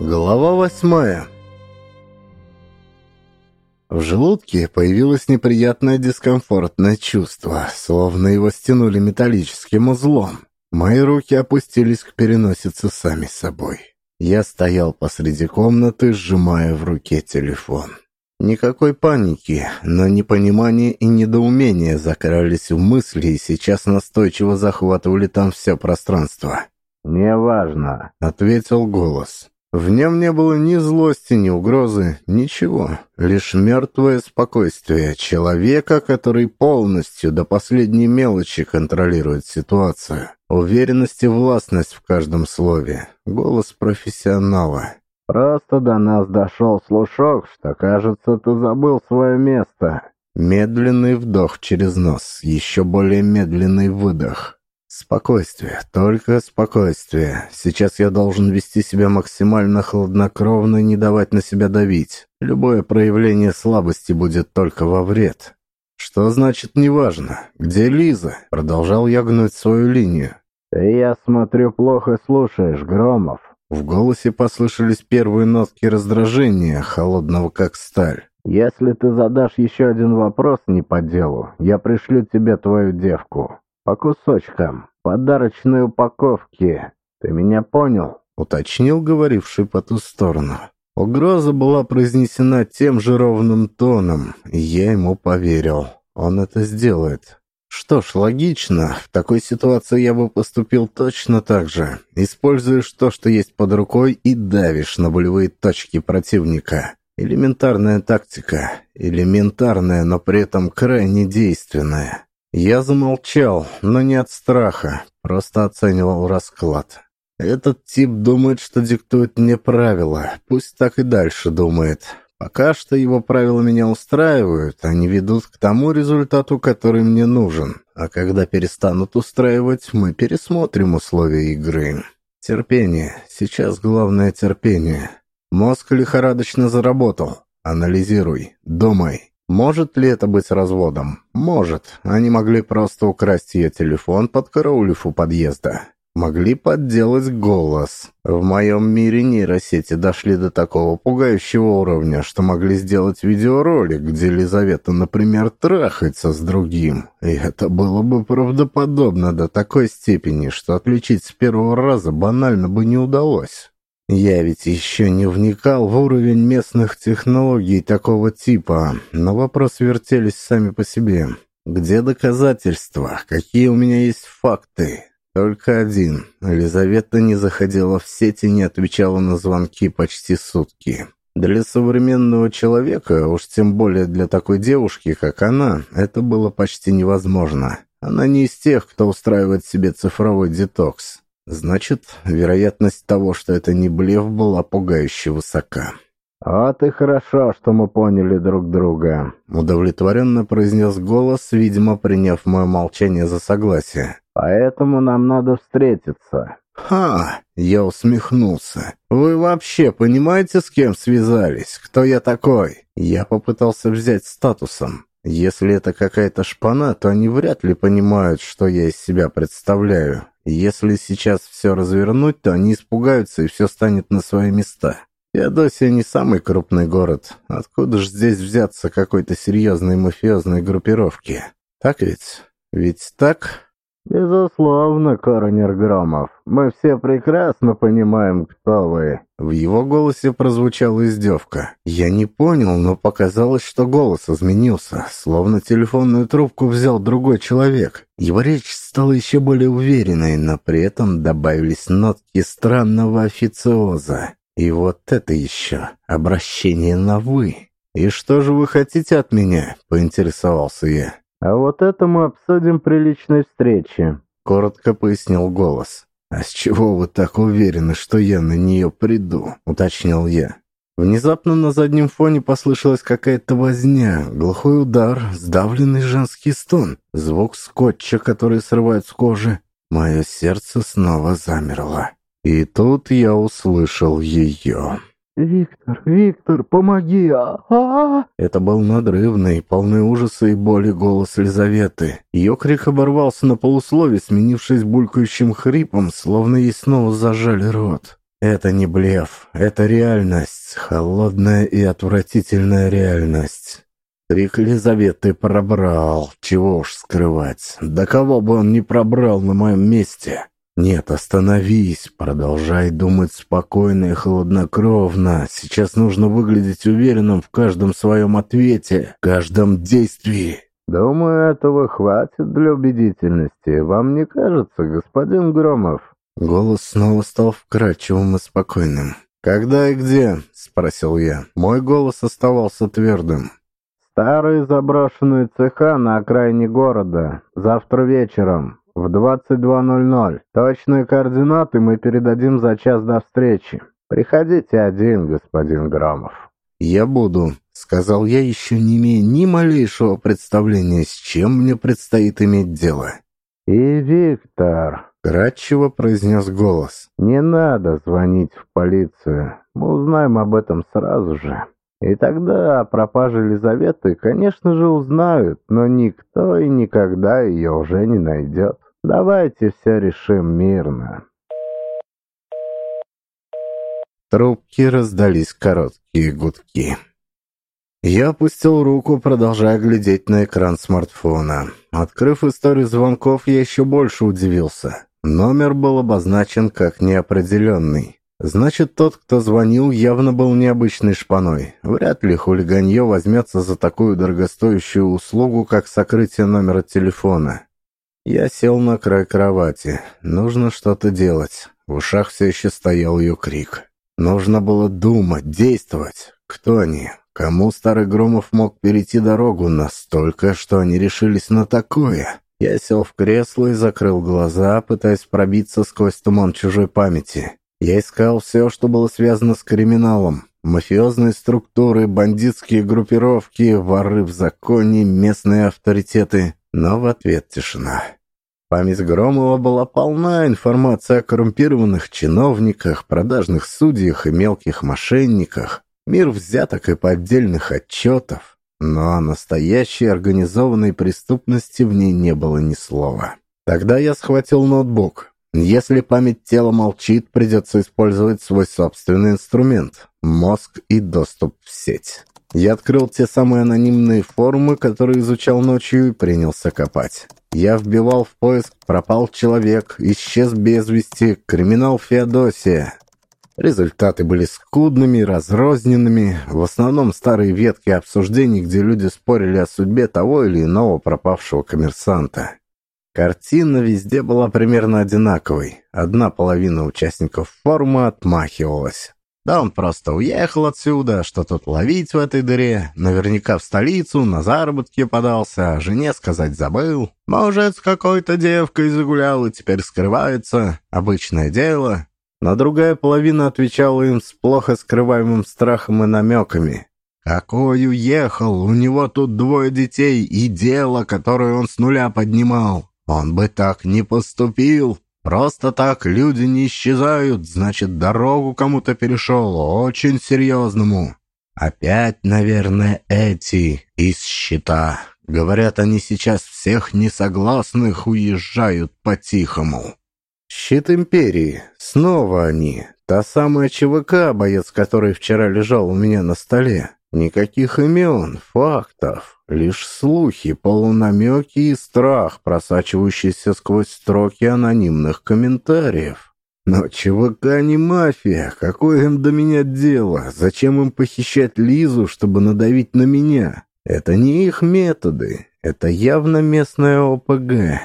Глава восьмая В желудке появилось неприятное дискомфортное чувство, словно его стянули металлическим узлом. Мои руки опустились к переносице сами собой. Я стоял посреди комнаты, сжимая в руке телефон. Никакой паники, но непонимание и недоумение закрались в мысли и сейчас настойчиво захватывали там все пространство. «Неважно», — ответил голос. В нем не было ни злости, ни угрозы, ничего. Лишь мертвое спокойствие человека, который полностью до последней мелочи контролирует ситуацию. Уверенность и властность в каждом слове. Голос профессионала. Просто до нас дошел слушок, что, кажется, ты забыл свое место. Медленный вдох через нос, еще более медленный выдох. Спокойствие, только спокойствие. Сейчас я должен вести себя максимально хладнокровно и не давать на себя давить. Любое проявление слабости будет только во вред. Что значит неважно? Где Лиза? Продолжал я гнуть свою линию. Ты, я смотрю, плохо слушаешь, Громов. В голосе послышались первые нотки раздражения, холодного как сталь. «Если ты задашь еще один вопрос не по делу, я пришлю тебе твою девку. По кусочкам, подарочной упаковке. Ты меня понял?» — уточнил говоривший по ту сторону. Угроза была произнесена тем же ровным тоном, и я ему поверил. Он это сделает. Что ж, логично. В такой ситуации я бы поступил точно так же. Используешь то, что есть под рукой, и давишь на болевые точки противника. Элементарная тактика. Элементарная, но при этом крайне действенная. Я замолчал, но не от страха, просто оценивал расклад. Этот тип думает, что диктует мне правила. Пусть так и дальше думает. Пока что его правила меня устраивают, они ведут к тому результату, который мне нужен. А когда перестанут устраивать, мы пересмотрим условия игры. Терпение. Сейчас главное терпение. Мозг лихорадочно заработал. Анализируй, думай. Может ли это быть разводом? Может. Они могли просто украсть ее телефон, подкараулив у подъезда. Могли подделать голос. В моем мире нейросети дошли до такого пугающего уровня, что могли сделать видеоролик, где Елизавета, например, трахается с другим. И это было бы правдоподобно до такой степени, что отличить с первого раза банально бы не удалось. Я ведь еще не вникал в уровень местных технологий такого типа, но вопросы вертелись сами по себе. Где доказательства? Какие у меня есть факты? Только один. Елизавета не заходила в сеть и не отвечала на звонки почти сутки. Для современного человека, уж тем более для такой девушки, как она, это было почти невозможно. Она не из тех, кто устраивает себе цифровой детокс. Значит, вероятность того, что это не блеф, была пугающе высока. «Вот и хорошо, что мы поняли друг друга», — удовлетворенно произнес голос, видимо, приняв мое молчание за согласие. Поэтому нам надо встретиться». «Ха!» — я усмехнулся. «Вы вообще понимаете, с кем связались? Кто я такой?» Я попытался взять статусом. Если это какая-то шпана, то они вряд ли понимают, что я из себя представляю. Если сейчас все развернуть, то они испугаются, и все станет на свои места. Феодосия не самый крупный город. Откуда же здесь взяться какой-то серьезной мафиозной группировки? Так ведь? Ведь так? «Безусловно, коронер Громов. Мы все прекрасно понимаем, кто вы». В его голосе прозвучала издевка. Я не понял, но показалось, что голос изменился, словно телефонную трубку взял другой человек. Его речь стала еще более уверенной, но при этом добавились нотки странного официоза. И вот это еще обращение на «вы». «И что же вы хотите от меня?» — поинтересовался я. «А вот это мы обсудим при личной встрече», — коротко пояснил голос. «А с чего вы так уверены, что я на нее приду?» — уточнил я. Внезапно на заднем фоне послышалась какая-то возня, глухой удар, сдавленный женский стон, звук скотча, который срывает с кожи. Мое сердце снова замерло. И тут я услышал ее. «Виктор, Виктор, помоги! а а, -а! Это был надрывный, полный ужаса и боли голос Лизаветы. Ее крик оборвался на полуслове, сменившись булькающим хрипом, словно ей снова зажали рот. Это не блеф, это реальность, холодная и отвратительная реальность. Крик Елизаветы пробрал, чего уж скрывать. Да кого бы он не пробрал на моем месте. Нет, остановись, продолжай думать спокойно и хладнокровно. Сейчас нужно выглядеть уверенным в каждом своем ответе, каждом действии. Думаю, этого хватит для убедительности. Вам не кажется, господин Громов? Голос снова стал вкрадчивым и спокойным. «Когда и где?» — спросил я. Мой голос оставался твердым. «Старые заброшенные цеха на окраине города. Завтра вечером. В 22.00. Точные координаты мы передадим за час до встречи. Приходите один, господин Громов». «Я буду», — сказал я, еще не имея ни малейшего представления, с чем мне предстоит иметь дело. «И Виктор», Кратчево произнес голос. «Не надо звонить в полицию. Мы узнаем об этом сразу же. И тогда о пропаже Елизаветы, конечно же, узнают, но никто и никогда ее уже не найдет. Давайте все решим мирно». Трубки раздались короткие гудки. Я опустил руку, продолжая глядеть на экран смартфона. Открыв историю звонков, я еще больше удивился. Номер был обозначен как неопределенный. Значит, тот, кто звонил, явно был необычной шпаной. Вряд ли хулиганье возьмется за такую дорогостоящую услугу, как сокрытие номера телефона. Я сел на край кровати. Нужно что-то делать. В ушах все еще стоял ее крик. Нужно было думать, действовать. Кто они? Кому старый Громов мог перейти дорогу настолько, что они решились на такое? Я сел в кресло и закрыл глаза, пытаясь пробиться сквозь туман чужой памяти. Я искал все, что было связано с криминалом. Мафиозные структуры, бандитские группировки, воры в законе, местные авторитеты. Но в ответ тишина. Память Громова была полна информации о коррумпированных чиновниках, продажных судьях и мелких мошенниках. Мир взяток и поддельных отчетов. Но о настоящей организованной преступности в ней не было ни слова. Тогда я схватил ноутбук. Если память тела молчит, придется использовать свой собственный инструмент – мозг и доступ в сеть. Я открыл те самые анонимные форумы, которые изучал ночью, и принялся копать. Я вбивал в поиск «пропал человек», «исчез без вести», «криминал Феодосия», Результаты были скудными, разрозненными, в основном старые ветки обсуждений, где люди спорили о судьбе того или иного пропавшего коммерсанта. Картина везде была примерно одинаковой. Одна половина участников форума отмахивалась. Да он просто уехал отсюда, что тут ловить в этой дыре, наверняка в столицу, на заработки подался, а жене сказать забыл. Может, с какой-то девкой загулял и теперь скрывается. Обычное дело но другая половина отвечала им с плохо скрываемым страхом и намеками. «Какой уехал? У него тут двое детей и дело, которое он с нуля поднимал. Он бы так не поступил. Просто так люди не исчезают, значит, дорогу кому-то перешел, очень серьезному. Опять, наверное, эти из счета. Говорят, они сейчас всех несогласных уезжают по-тихому». Щит Империи. Снова они. Та самая ЧВК, боец который вчера лежал у меня на столе. Никаких имен, фактов. Лишь слухи, полунамеки и страх, просачивающийся сквозь строки анонимных комментариев. Но ЧВК не мафия. Какое им до меня дело? Зачем им похищать Лизу, чтобы надавить на меня? Это не их методы. Это явно местная ОПГ.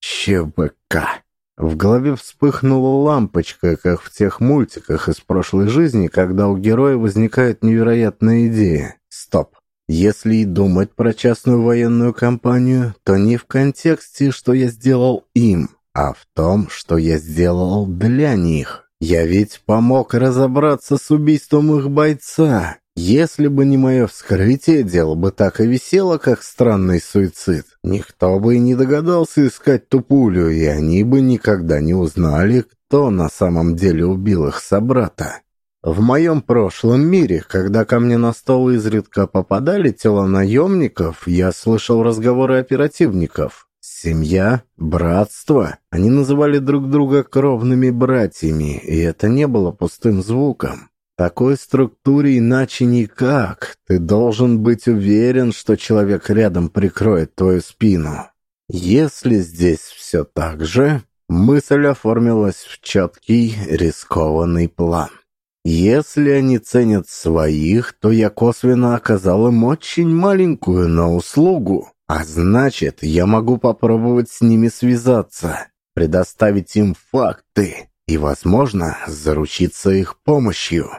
ЧВК. В голове вспыхнула лампочка, как в тех мультиках из прошлой жизни, когда у героя возникает невероятная идея. Стоп. Если и думать про частную военную компанию, то не в контексте, что я сделал им, а в том, что я сделал для них. Я ведь помог разобраться с убийством их бойца. Если бы не мое вскрытие, дело бы так и висело, как странный суицид. Никто бы и не догадался искать ту пулю, и они бы никогда не узнали, кто на самом деле убил их собрата. В моем прошлом мире, когда ко мне на стол изредка попадали тела наемников, я слышал разговоры оперативников. Семья, братство. Они называли друг друга кровными братьями, и это не было пустым звуком. Такой структуре иначе никак. Ты должен быть уверен, что человек рядом прикроет твою спину. Если здесь все так же, мысль оформилась в четкий, рискованный план. Если они ценят своих, то я косвенно оказал им очень маленькую, но услугу. А значит, я могу попробовать с ними связаться, предоставить им факты и, возможно, заручиться их помощью.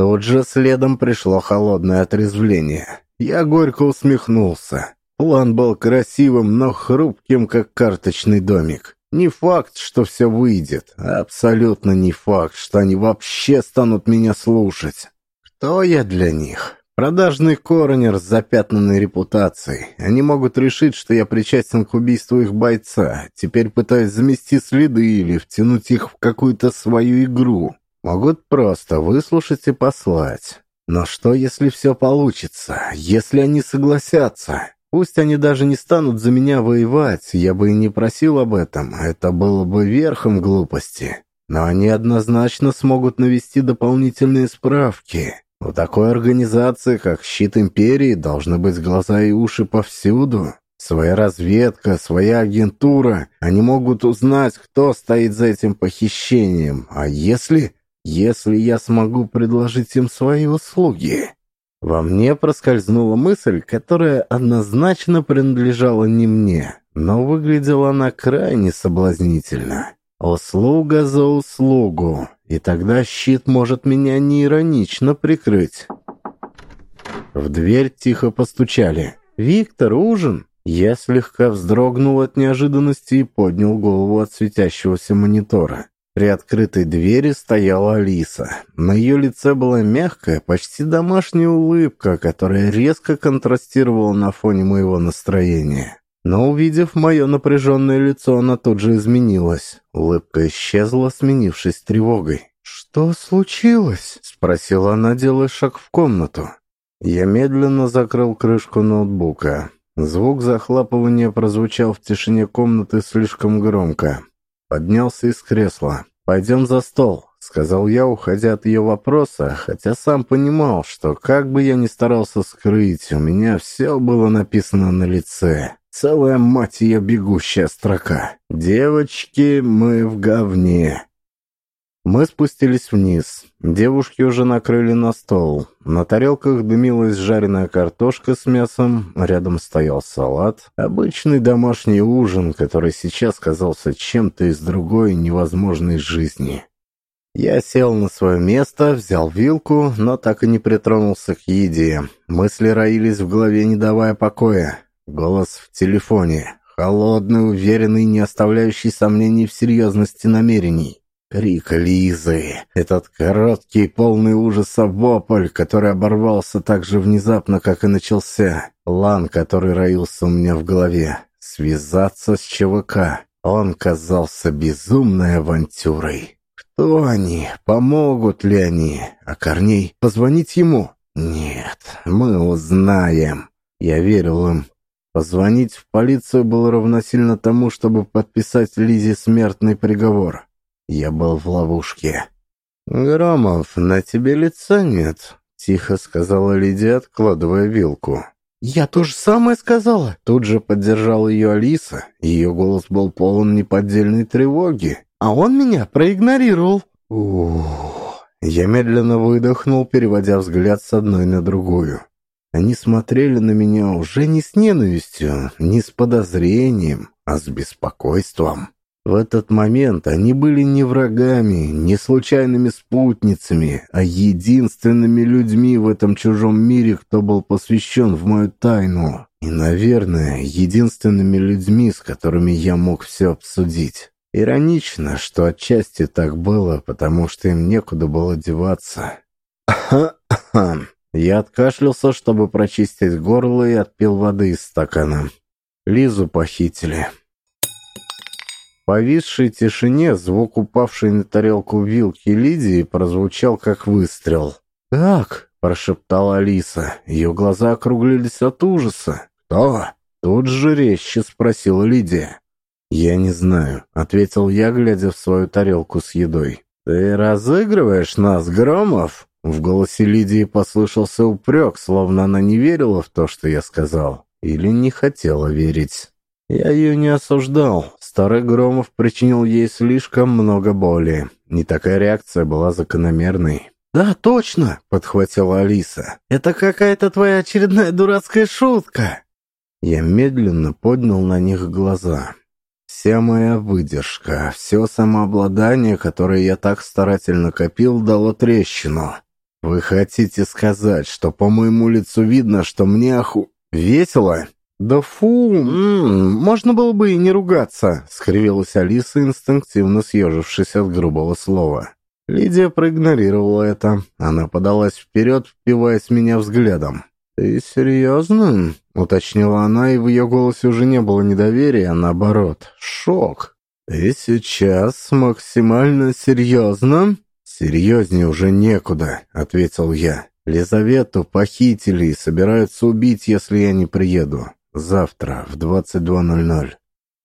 Тут же следом пришло холодное отрезвление. Я горько усмехнулся. План был красивым, но хрупким, как карточный домик. Не факт, что все выйдет. Абсолютно не факт, что они вообще станут меня слушать. Кто я для них? Продажный коронер с запятнанной репутацией. Они могут решить, что я причастен к убийству их бойца. Теперь пытаюсь замести следы или втянуть их в какую-то свою игру. Могут просто выслушать и послать. Но что, если все получится? Если они согласятся? Пусть они даже не станут за меня воевать, я бы и не просил об этом. Это было бы верхом глупости. Но они однозначно смогут навести дополнительные справки. У такой организации, как Щит Империи, должны быть глаза и уши повсюду. Своя разведка, своя агентура. Они могут узнать, кто стоит за этим похищением. А если... Если я смогу предложить им свои услуги? Во мне проскользнула мысль, которая однозначно принадлежала не мне, но выглядела она крайне соблазнительно. Услуга за услугу, и тогда щит может меня неиронично прикрыть. В дверь тихо постучали. «Виктор, ужин?» Я слегка вздрогнул от неожиданности и поднял голову от светящегося монитора. При открытой двери стояла Алиса. На ее лице была мягкая, почти домашняя улыбка, которая резко контрастировала на фоне моего настроения. Но увидев мое напряженное лицо, она тут же изменилась. Улыбка исчезла, сменившись тревогой. «Что случилось?» — спросила она, делая шаг в комнату. Я медленно закрыл крышку ноутбука. Звук захлапывания прозвучал в тишине комнаты слишком громко. Поднялся из кресла. «Пойдем за стол», — сказал я, уходя от ее вопроса, хотя сам понимал, что как бы я ни старался скрыть, у меня все было написано на лице. Целая мать ее бегущая строка. «Девочки, мы в говне». Мы спустились вниз. Девушки уже накрыли на стол. На тарелках дымилась жареная картошка с мясом, рядом стоял салат. Обычный домашний ужин, который сейчас казался чем-то из другой невозможной жизни. Я сел на свое место, взял вилку, но так и не притронулся к еде. Мысли роились в голове, не давая покоя. Голос в телефоне. Холодный, уверенный, не оставляющий сомнений в серьезности намерений. Крик Лизы. Этот короткий, полный ужаса вопль, который оборвался так же внезапно, как и начался. План, который роился у меня в голове. Связаться с ЧВК. Он казался безумной авантюрой. Кто они? Помогут ли они? А Корней? Позвонить ему? Нет, мы узнаем. Я верил им. Позвонить в полицию было равносильно тому, чтобы подписать Лизе смертный приговор. Я был в ловушке. «Громов, на тебе лица нет», — тихо сказала Лидия, откладывая вилку. «Я то же самое сказала!» Тут же поддержала ее Алиса. Ее голос был полон неподдельной тревоги. «А он меня проигнорировал!» Ух. Я медленно выдохнул, переводя взгляд с одной на другую. Они смотрели на меня уже не с ненавистью, не с подозрением, а с беспокойством. В этот момент они были не врагами, не случайными спутницами, а единственными людьми в этом чужом мире, кто был посвящен в мою тайну. И, наверное, единственными людьми, с которыми я мог все обсудить. Иронично, что отчасти так было, потому что им некуда было деваться. Я откашлялся, чтобы прочистить горло, и отпил воды из стакана. Лизу похитили повисшей тишине звук упавшей на тарелку вилки Лидии прозвучал как выстрел. «Как?» – прошептала Алиса. Ее глаза округлились от ужаса. «Кто?» Тут же резче спросила Лидия. «Я не знаю», — ответил я, глядя в свою тарелку с едой. «Ты разыгрываешь нас, Громов?» В голосе Лидии послышался упрек, словно она не верила в то, что я сказал, или не хотела верить. Я ее не осуждал. Старый Громов причинил ей слишком много боли. Не такая реакция была закономерной. «Да, точно!» — подхватила Алиса. «Это какая-то твоя очередная дурацкая шутка!» Я медленно поднял на них глаза. Вся моя выдержка, все самообладание, которое я так старательно копил, дало трещину. Вы хотите сказать, что по моему лицу видно, что мне оху... Весело? Да фу, можно было бы и не ругаться, скривилась Алиса, инстинктивно съежившись от грубого слова. Лидия проигнорировала это. Она подалась вперед, впиваясь меня взглядом. «Ты серьезно?» — уточнила она, и в ее голосе уже не было недоверия, а наоборот, шок. «Ты сейчас максимально серьезно?» «Серьезнее уже некуда», — ответил я. «Лизавету похитили и собираются убить, если я не приеду. Завтра в 22.00».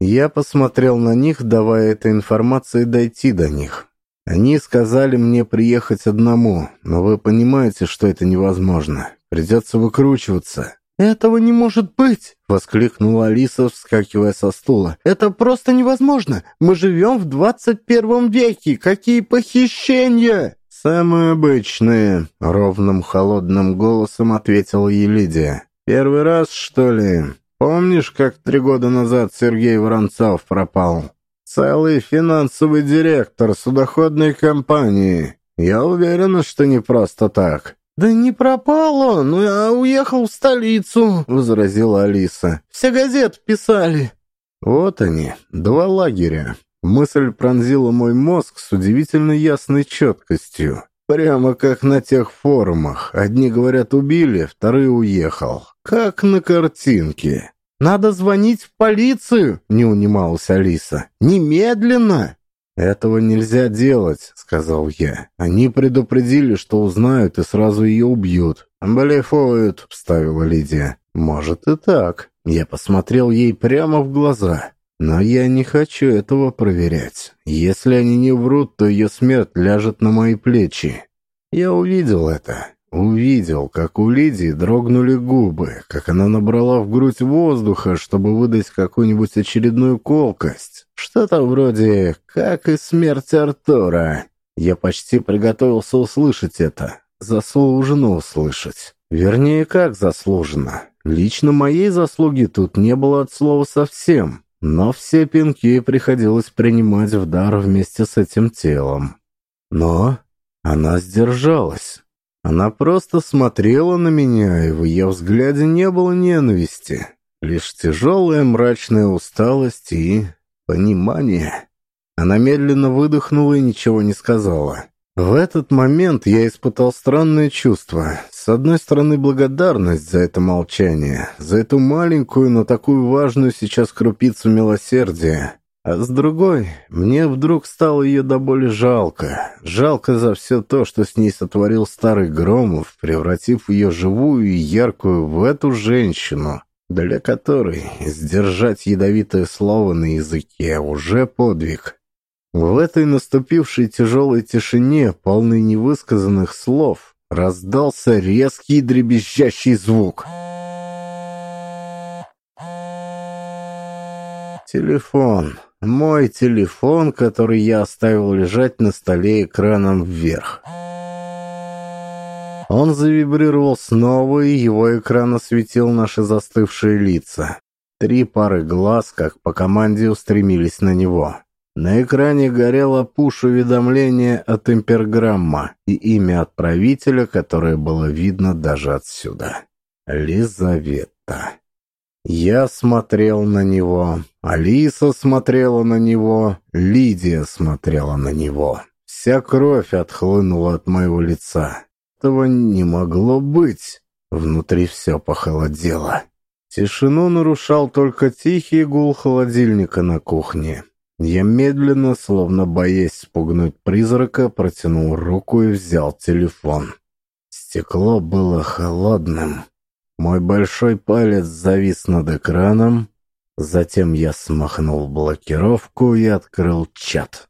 Я посмотрел на них, давая этой информации дойти до них. Они сказали мне приехать одному, но вы понимаете, что это невозможно. Придется выкручиваться. «Этого не может быть!» — воскликнула Алиса, вскакивая со стула. «Это просто невозможно! Мы живем в двадцать первом веке! Какие похищения!» «Самые обычные», — ровным холодным голосом ответила Елидия. «Первый раз, что ли? Помнишь, как три года назад Сергей Воронцов пропал? Целый финансовый директор судоходной компании. Я уверена, что не просто так. «Да не пропал он, а уехал в столицу», — возразила Алиса. «Все газеты писали». Вот они, два лагеря. Мысль пронзила мой мозг с удивительно ясной четкостью. Прямо как на тех форумах. Одни говорят «убили», вторые «уехал». Как на картинке. «Надо звонить в полицию», — не унималась Алиса. «Немедленно!» «Этого нельзя делать», — сказал я. «Они предупредили, что узнают и сразу ее убьют». «Блефуют», — вставила Лидия. «Может и так». Я посмотрел ей прямо в глаза. Но я не хочу этого проверять. Если они не врут, то ее смерть ляжет на мои плечи. Я увидел это. Увидел, как у Лидии дрогнули губы, как она набрала в грудь воздуха, чтобы выдать какую-нибудь очередную колкость. Что-то вроде «как и смерть Артура». Я почти приготовился услышать это. Заслуженно услышать. Вернее, как заслуженно. Лично моей заслуги тут не было от слова совсем. Но все пинки приходилось принимать в дар вместе с этим телом. Но она сдержалась. Она просто смотрела на меня, и в ее взгляде не было ненависти, лишь тяжелая мрачная усталость и понимание. Она медленно выдохнула и ничего не сказала. В этот момент я испытал странное чувство. С одной стороны, благодарность за это молчание, за эту маленькую, но такую важную сейчас крупицу милосердия. А с другой, мне вдруг стало ее до боли жалко. Жалко за все то, что с ней сотворил старый Громов, превратив ее живую и яркую в эту женщину, для которой сдержать ядовитое слово на языке уже подвиг. В этой наступившей тяжелой тишине, полной невысказанных слов, раздался резкий дребезжащий звук. Телефон. Мой телефон, который я оставил лежать на столе экраном вверх. Он завибрировал снова, и его экран осветил наши застывшие лица. Три пары глаз, как по команде, устремились на него. На экране горело пуш-уведомление от имперграмма и имя отправителя, которое было видно даже отсюда. Лизавета. Я смотрел на него, Алиса смотрела на него, Лидия смотрела на него. Вся кровь отхлынула от моего лица. Этого не могло быть. Внутри все похолодело. Тишину нарушал только тихий гул холодильника на кухне. Я медленно, словно боясь спугнуть призрака, протянул руку и взял телефон. Стекло было холодным. Мой большой палец завис над экраном, затем я смахнул блокировку и открыл чат.